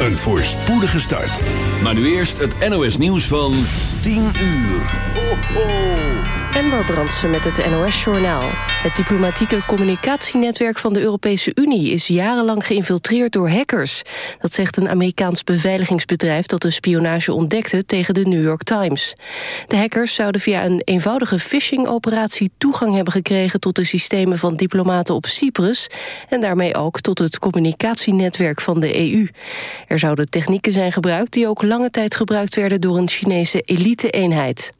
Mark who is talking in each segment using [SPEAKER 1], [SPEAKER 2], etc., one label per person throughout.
[SPEAKER 1] een voorspoedige start.
[SPEAKER 2] Maar nu eerst het NOS nieuws van 10 uur. Ho, ho.
[SPEAKER 3] Ember Brandsen met het NOS-journaal. Het diplomatieke communicatienetwerk van de Europese Unie... is jarenlang geïnfiltreerd door hackers. Dat zegt een Amerikaans beveiligingsbedrijf... dat de spionage ontdekte tegen de New York Times. De hackers zouden via een eenvoudige phishing-operatie... toegang hebben gekregen tot de systemen van diplomaten op Cyprus... en daarmee ook tot het communicatienetwerk van de EU. Er zouden technieken zijn gebruikt... die ook lange tijd gebruikt werden door een Chinese elite-eenheid.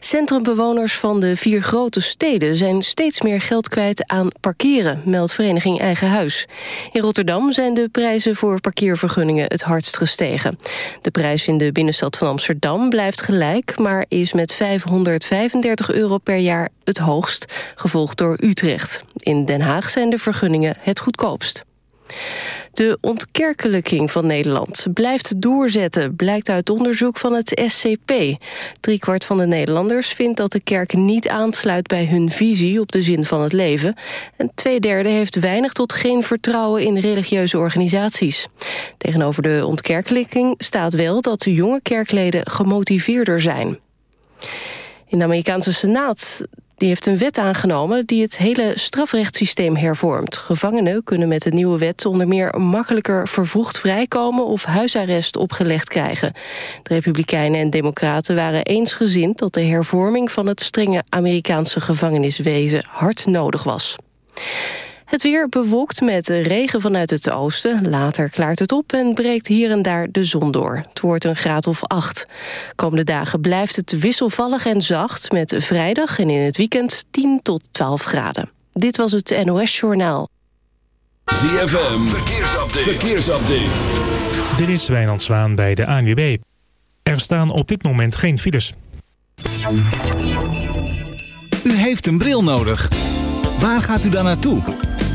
[SPEAKER 3] Centrumbewoners van de vier grote steden zijn steeds meer geld kwijt aan parkeren, meldt vereniging Eigen Huis. In Rotterdam zijn de prijzen voor parkeervergunningen het hardst gestegen. De prijs in de binnenstad van Amsterdam blijft gelijk, maar is met 535 euro per jaar het hoogst, gevolgd door Utrecht. In Den Haag zijn de vergunningen het goedkoopst. De ontkerkelijking van Nederland blijft doorzetten... blijkt uit onderzoek van het SCP. Driekwart van de Nederlanders vindt dat de kerk niet aansluit... bij hun visie op de zin van het leven. En twee derde heeft weinig tot geen vertrouwen... in religieuze organisaties. Tegenover de ontkerkelijking staat wel... dat de jonge kerkleden gemotiveerder zijn. In de Amerikaanse Senaat die heeft een wet aangenomen die het hele strafrechtssysteem hervormt. Gevangenen kunnen met de nieuwe wet onder meer makkelijker vervroegd vrijkomen of huisarrest opgelegd krijgen. De Republikeinen en Democraten waren eensgezind dat de hervorming van het strenge Amerikaanse gevangeniswezen hard nodig was. Het weer bewolkt met regen vanuit het oosten. Later klaart het op en breekt hier en daar de zon door. Het wordt een graad of acht. Komende dagen blijft het wisselvallig en zacht... met vrijdag en in het weekend 10 tot 12 graden. Dit was het NOS Journaal.
[SPEAKER 2] ZFM, verkeersupdate. verkeersupdate.
[SPEAKER 4] Dit is Wijnand Zwaan bij de ANWB. Er staan op dit moment geen files.
[SPEAKER 5] U heeft een bril nodig. Waar gaat u dan naartoe?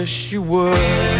[SPEAKER 6] wish you would.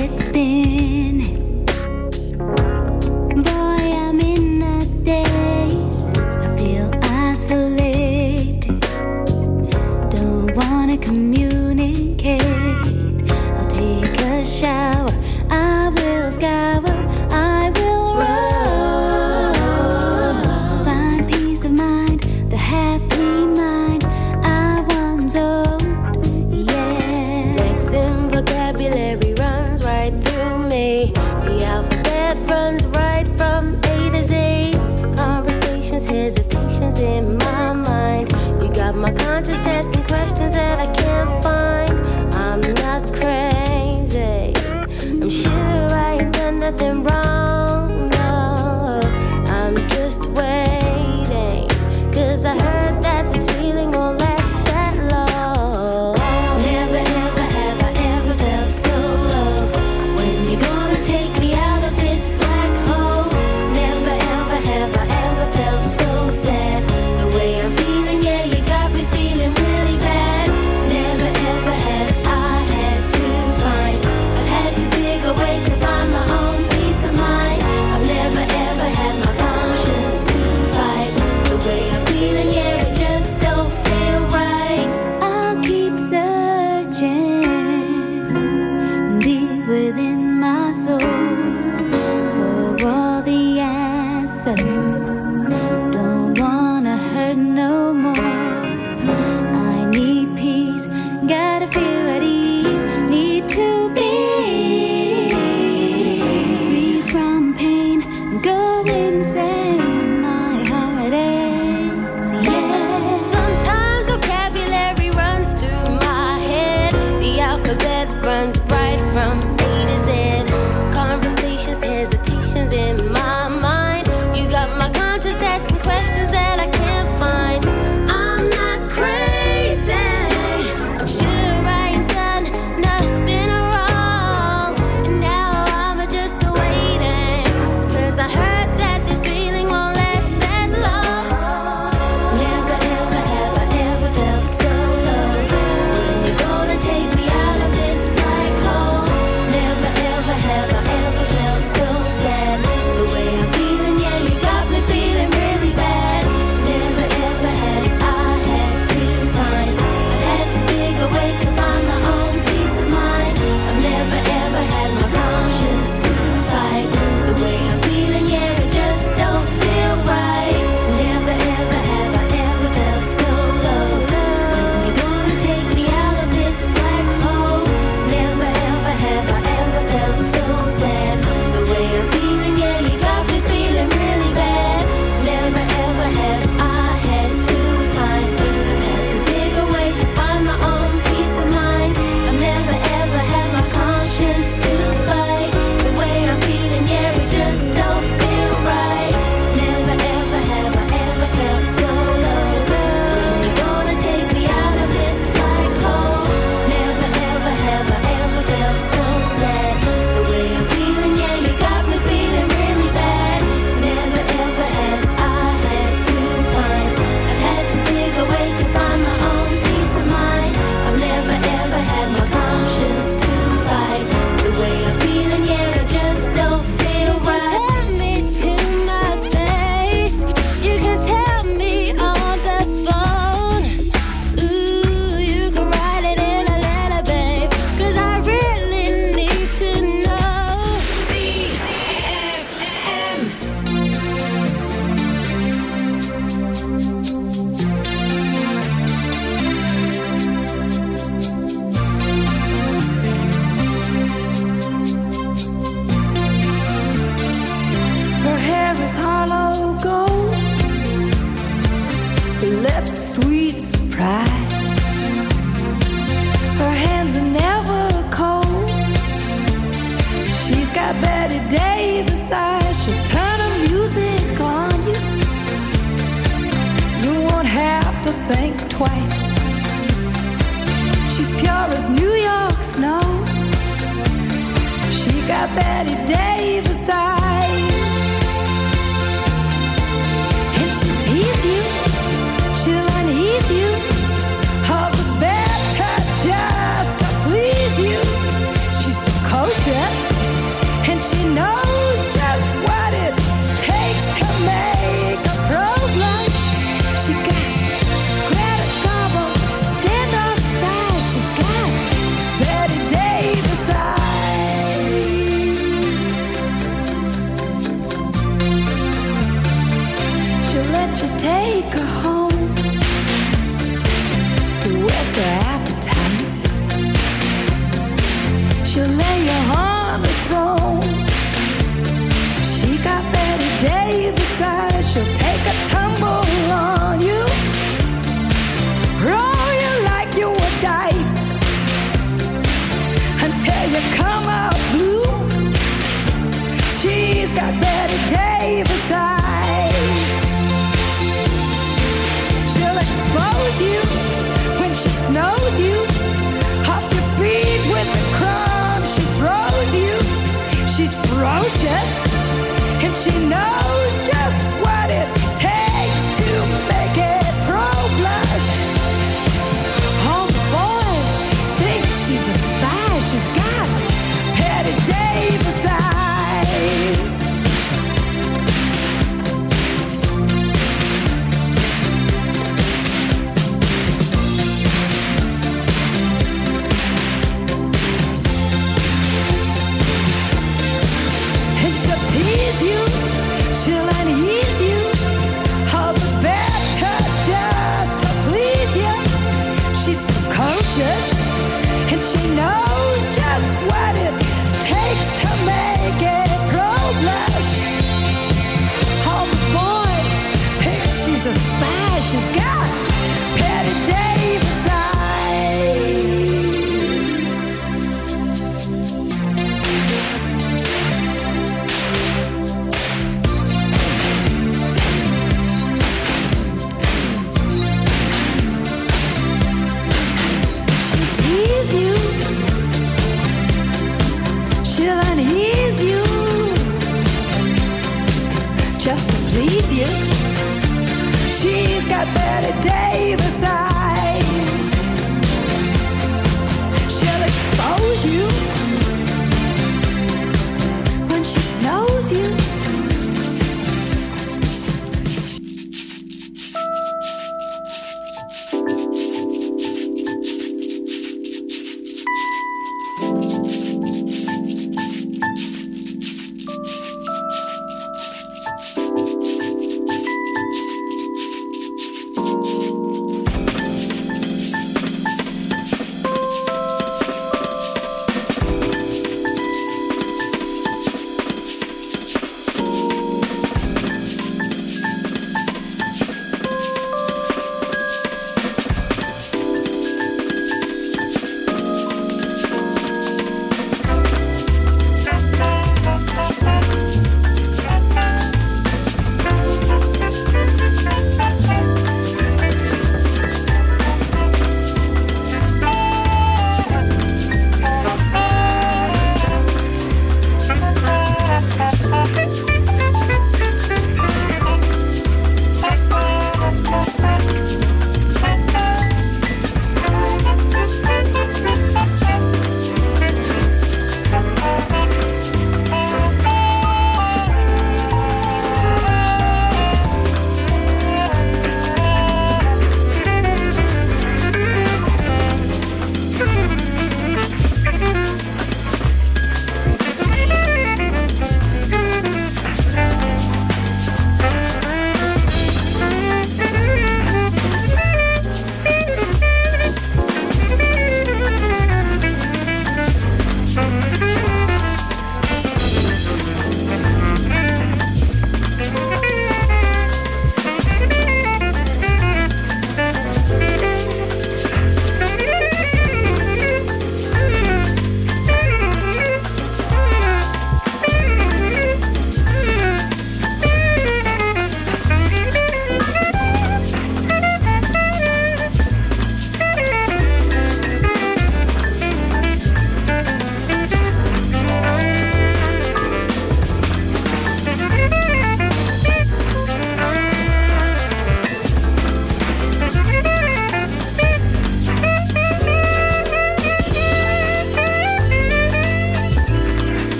[SPEAKER 7] Betty Davis eyes.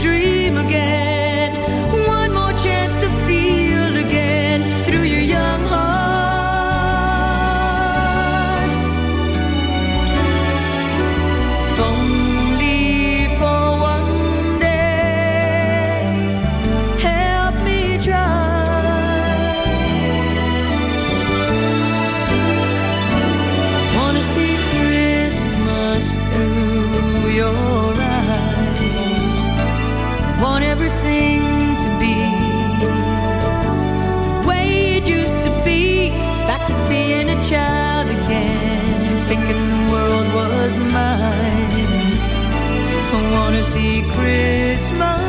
[SPEAKER 7] dream. Christmas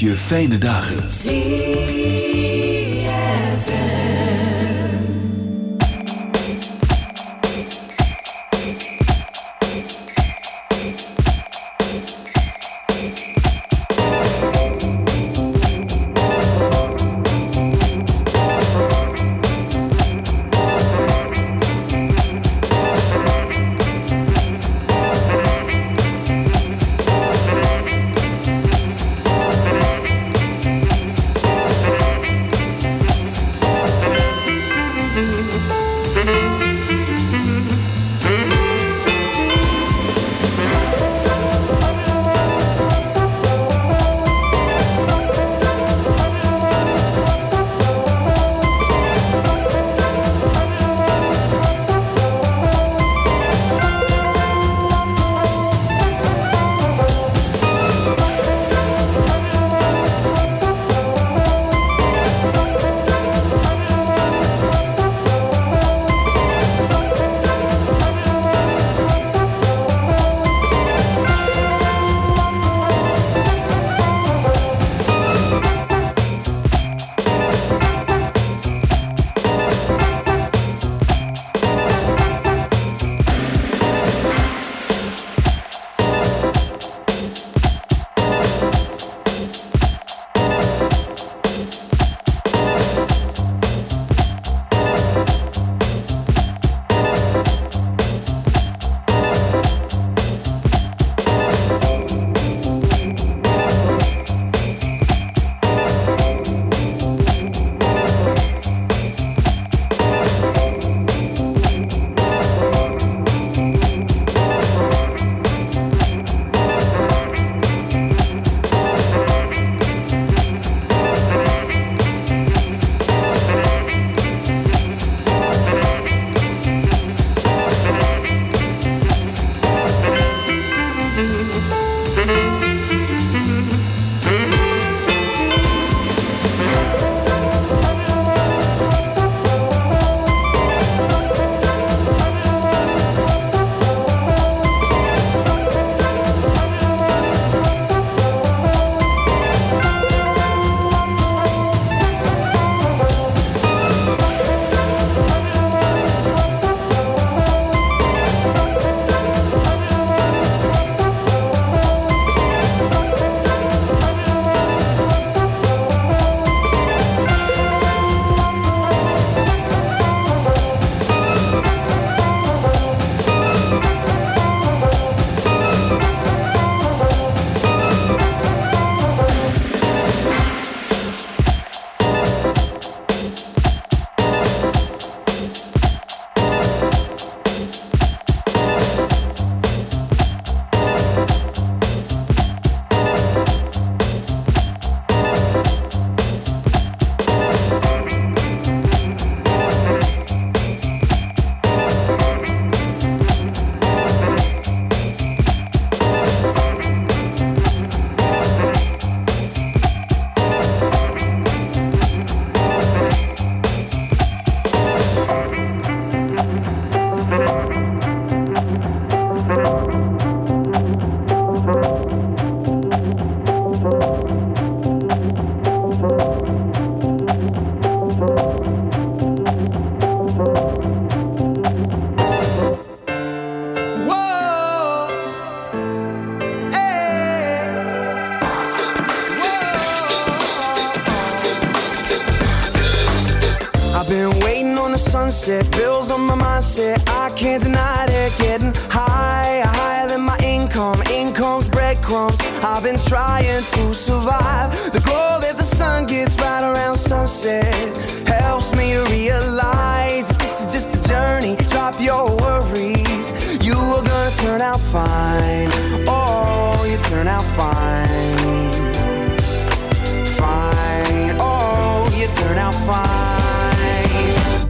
[SPEAKER 8] je fijne dagen.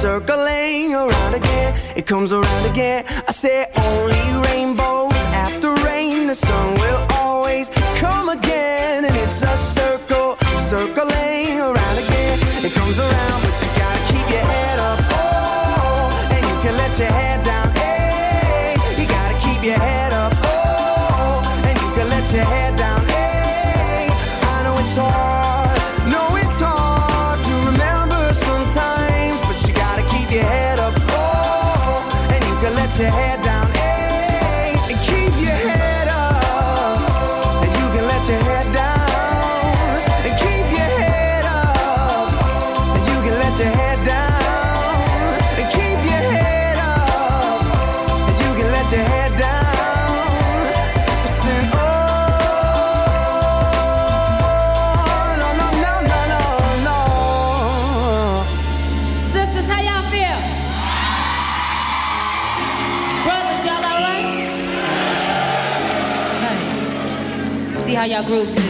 [SPEAKER 8] Circling around again. It comes around again. I say only rainbows your head down.
[SPEAKER 7] Y'all groove to